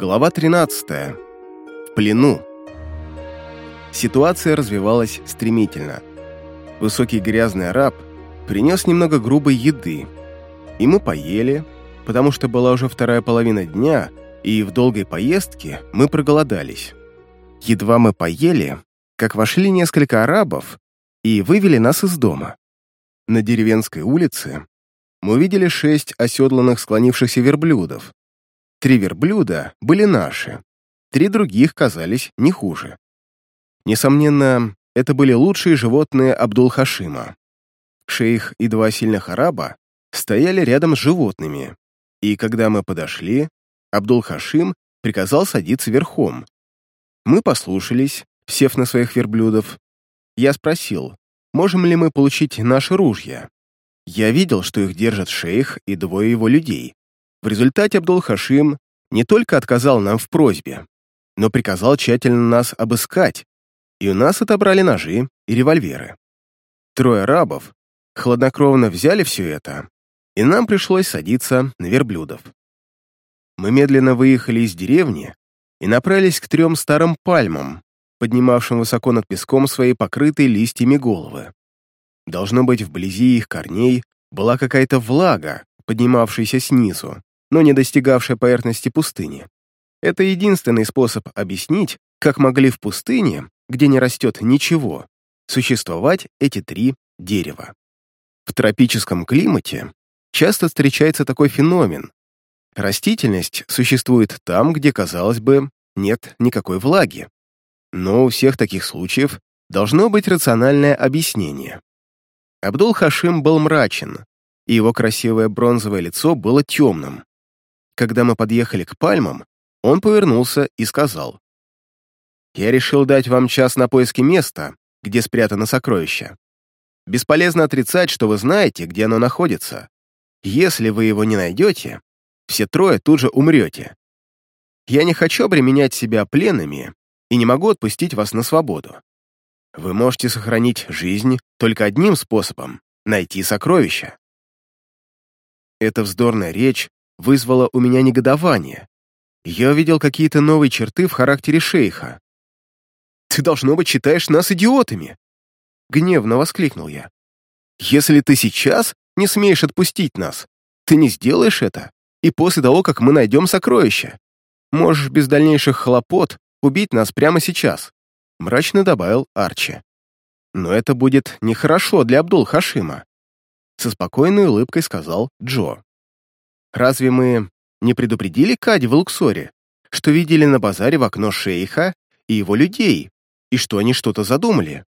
Глава 13. В плену. Ситуация развивалась стремительно. Высокий грязный араб принес немного грубой еды, и мы поели, потому что была уже вторая половина дня, и в долгой поездке мы проголодались. Едва мы поели, как вошли несколько арабов и вывели нас из дома. На деревенской улице мы увидели шесть оседланных склонившихся верблюдов, Три верблюда были наши, три других казались не хуже. Несомненно, это были лучшие животные Абдул-Хашима. Шейх и два сильных араба стояли рядом с животными, и когда мы подошли, Абдул-Хашим приказал садиться верхом. Мы послушались, сев на своих верблюдов. Я спросил, можем ли мы получить наши ружья. Я видел, что их держат шейх и двое его людей. В результате Абдул-Хашим не только отказал нам в просьбе, но приказал тщательно нас обыскать, и у нас отобрали ножи и револьверы. Трое арабов хладнокровно взяли все это, и нам пришлось садиться на верблюдов. Мы медленно выехали из деревни и направились к трем старым пальмам, поднимавшим высоко над песком свои покрытые листьями головы. Должно быть, вблизи их корней была какая-то влага, поднимавшаяся снизу, но не достигавшая поверхности пустыни. Это единственный способ объяснить, как могли в пустыне, где не растет ничего, существовать эти три дерева. В тропическом климате часто встречается такой феномен. Растительность существует там, где, казалось бы, нет никакой влаги. Но у всех таких случаев должно быть рациональное объяснение. Абдул-Хашим был мрачен, и его красивое бронзовое лицо было темным. Когда мы подъехали к пальмам, он повернулся и сказал, «Я решил дать вам час на поиски места, где спрятано сокровище. Бесполезно отрицать, что вы знаете, где оно находится. Если вы его не найдете, все трое тут же умрете. Я не хочу обременять себя пленными и не могу отпустить вас на свободу. Вы можете сохранить жизнь только одним способом — найти сокровища. Эта вздорная речь вызвало у меня негодование. Я увидел какие-то новые черты в характере шейха. «Ты, должно быть, считаешь нас идиотами!» Гневно воскликнул я. «Если ты сейчас не смеешь отпустить нас, ты не сделаешь это, и после того, как мы найдем сокровища. Можешь без дальнейших хлопот убить нас прямо сейчас», мрачно добавил Арчи. «Но это будет нехорошо для Абдул-Хашима», со спокойной улыбкой сказал Джо. Разве мы не предупредили Кади в Луксоре, что видели на базаре в окно шейха и его людей, и что они что-то задумали?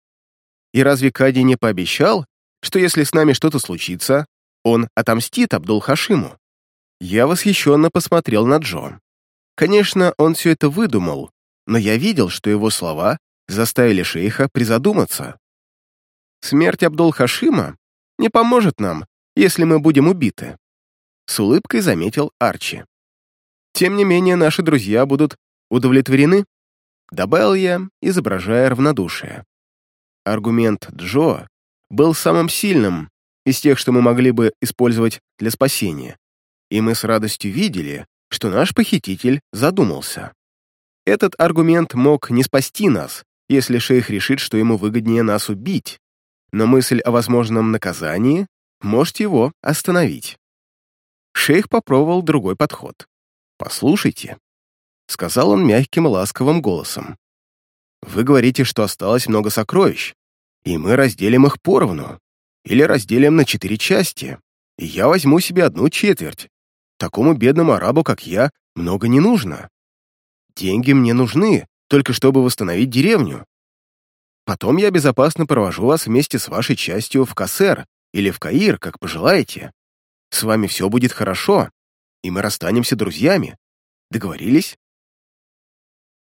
И разве Кади не пообещал, что если с нами что-то случится, он отомстит Абдул-Хашиму? Я восхищенно посмотрел на Джо. Конечно, он все это выдумал, но я видел, что его слова заставили шейха призадуматься. Смерть Абдул-Хашима не поможет нам, если мы будем убиты с улыбкой заметил Арчи. «Тем не менее, наши друзья будут удовлетворены», добавил я, изображая равнодушие. Аргумент Джо был самым сильным из тех, что мы могли бы использовать для спасения, и мы с радостью видели, что наш похититель задумался. Этот аргумент мог не спасти нас, если шейх решит, что ему выгоднее нас убить, но мысль о возможном наказании может его остановить. Шейх попробовал другой подход. «Послушайте», — сказал он мягким ласковым голосом. «Вы говорите, что осталось много сокровищ, и мы разделим их поровну, или разделим на четыре части, и я возьму себе одну четверть. Такому бедному арабу, как я, много не нужно. Деньги мне нужны, только чтобы восстановить деревню. Потом я безопасно провожу вас вместе с вашей частью в Кассер или в Каир, как пожелаете. С вами все будет хорошо, и мы расстанемся друзьями. Договорились?»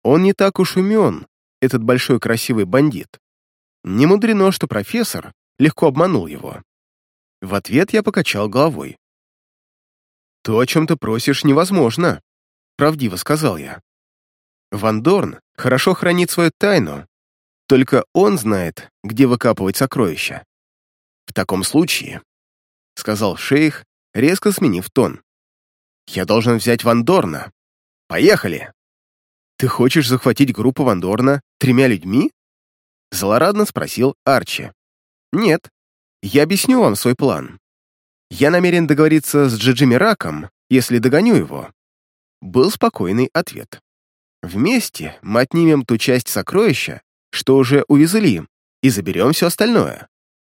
Он не так уж умен, этот большой красивый бандит. Не мудрено, что профессор легко обманул его. В ответ я покачал головой. «То, о чем ты просишь, невозможно», — правдиво сказал я. Ван Дорн хорошо хранит свою тайну, только он знает, где выкапывать сокровища. В таком случае — сказал шейх, резко сменив тон. «Я должен взять Ван Дорна. Поехали!» «Ты хочешь захватить группу Вандорна тремя людьми?» Злорадно спросил Арчи. «Нет, я объясню вам свой план. Я намерен договориться с Джиджи Мираком, если догоню его». Был спокойный ответ. «Вместе мы отнимем ту часть сокровища, что уже увезли, и заберем все остальное.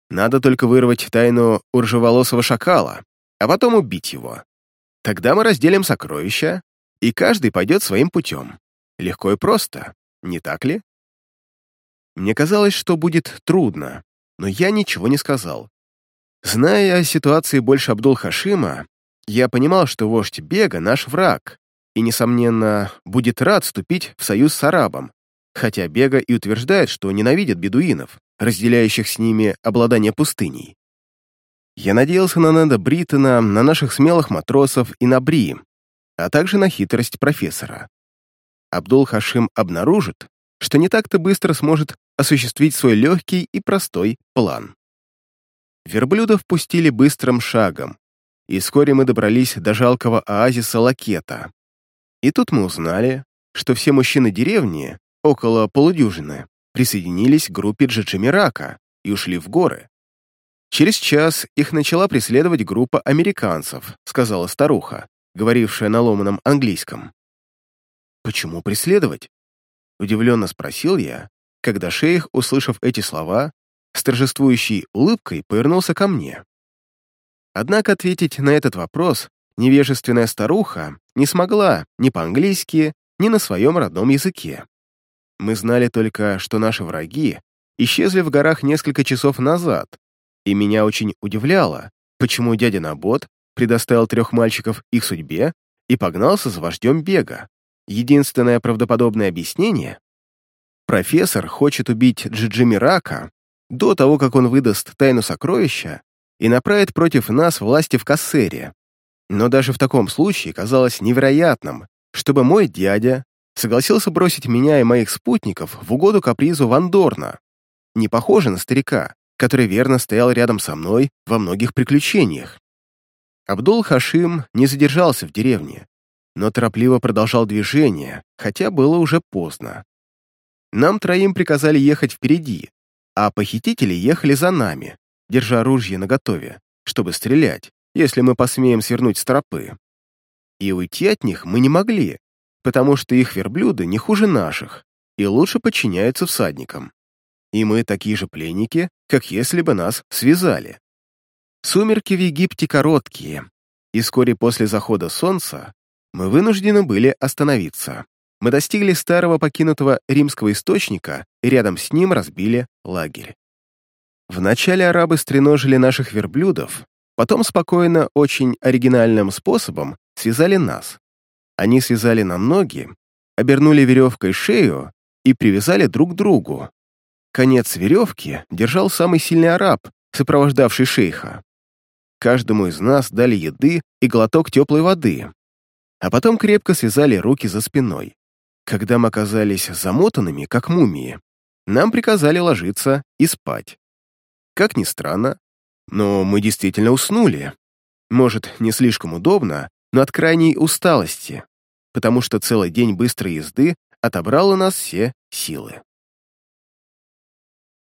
Надо только вырвать тайну у ржеволосого шакала, а потом убить его. Тогда мы разделим сокровища, и каждый пойдет своим путем. Легко и просто, не так ли? Мне казалось, что будет трудно, но я ничего не сказал. Зная о ситуации больше Абдул-Хашима, я понимал, что вождь Бега — наш враг, и, несомненно, будет рад вступить в союз с арабом, хотя Бега и утверждает, что ненавидит бедуинов, разделяющих с ними обладание пустыней. Я надеялся на Неда Бриттона, на наших смелых матросов и на Бри, а также на хитрость профессора. Абдул-Хашим обнаружит, что не так-то быстро сможет осуществить свой легкий и простой план. Верблюдов пустили быстрым шагом, и вскоре мы добрались до жалкого оазиса Лакета. И тут мы узнали, что все мужчины деревни, около полудюжины, присоединились к группе Джиджимирака и ушли в горы. Через час их начала преследовать группа американцев, сказала старуха, говорившая на ломаном английском. «Почему преследовать?» Удивленно спросил я, когда шейх, услышав эти слова, с торжествующей улыбкой повернулся ко мне. Однако ответить на этот вопрос невежественная старуха не смогла ни по-английски, ни на своем родном языке. Мы знали только, что наши враги исчезли в горах несколько часов назад, и меня очень удивляло, почему дядя Набот предоставил трех мальчиков их судьбе и погнался за вождем бега. Единственное правдоподобное объяснение — профессор хочет убить Джиджи Рака до того, как он выдаст тайну сокровища и направит против нас власти в Кассере. Но даже в таком случае казалось невероятным, чтобы мой дядя согласился бросить меня и моих спутников в угоду капризу Вандорна. Не похоже на старика, который верно стоял рядом со мной во многих приключениях. Абдул-Хашим не задержался в деревне, но торопливо продолжал движение, хотя было уже поздно. Нам троим приказали ехать впереди, а похитители ехали за нами, держа ружья наготове, чтобы стрелять, если мы посмеем свернуть с тропы. И уйти от них мы не могли, потому что их верблюды не хуже наших и лучше подчиняются всадникам. И мы такие же пленники, как если бы нас связали. Сумерки в Египте короткие, и вскоре после захода солнца мы вынуждены были остановиться. Мы достигли старого покинутого римского источника и рядом с ним разбили лагерь. Вначале арабы стреножили наших верблюдов, потом спокойно, очень оригинальным способом связали нас. Они связали нам ноги, обернули веревкой шею и привязали друг к другу. Конец веревки держал самый сильный араб, сопровождавший шейха. Каждому из нас дали еды и глоток теплой воды, а потом крепко связали руки за спиной. Когда мы оказались замотанными, как мумии, нам приказали ложиться и спать. Как ни странно, но мы действительно уснули. Может, не слишком удобно, но от крайней усталости, потому что целый день быстрой езды отобрал у нас все силы.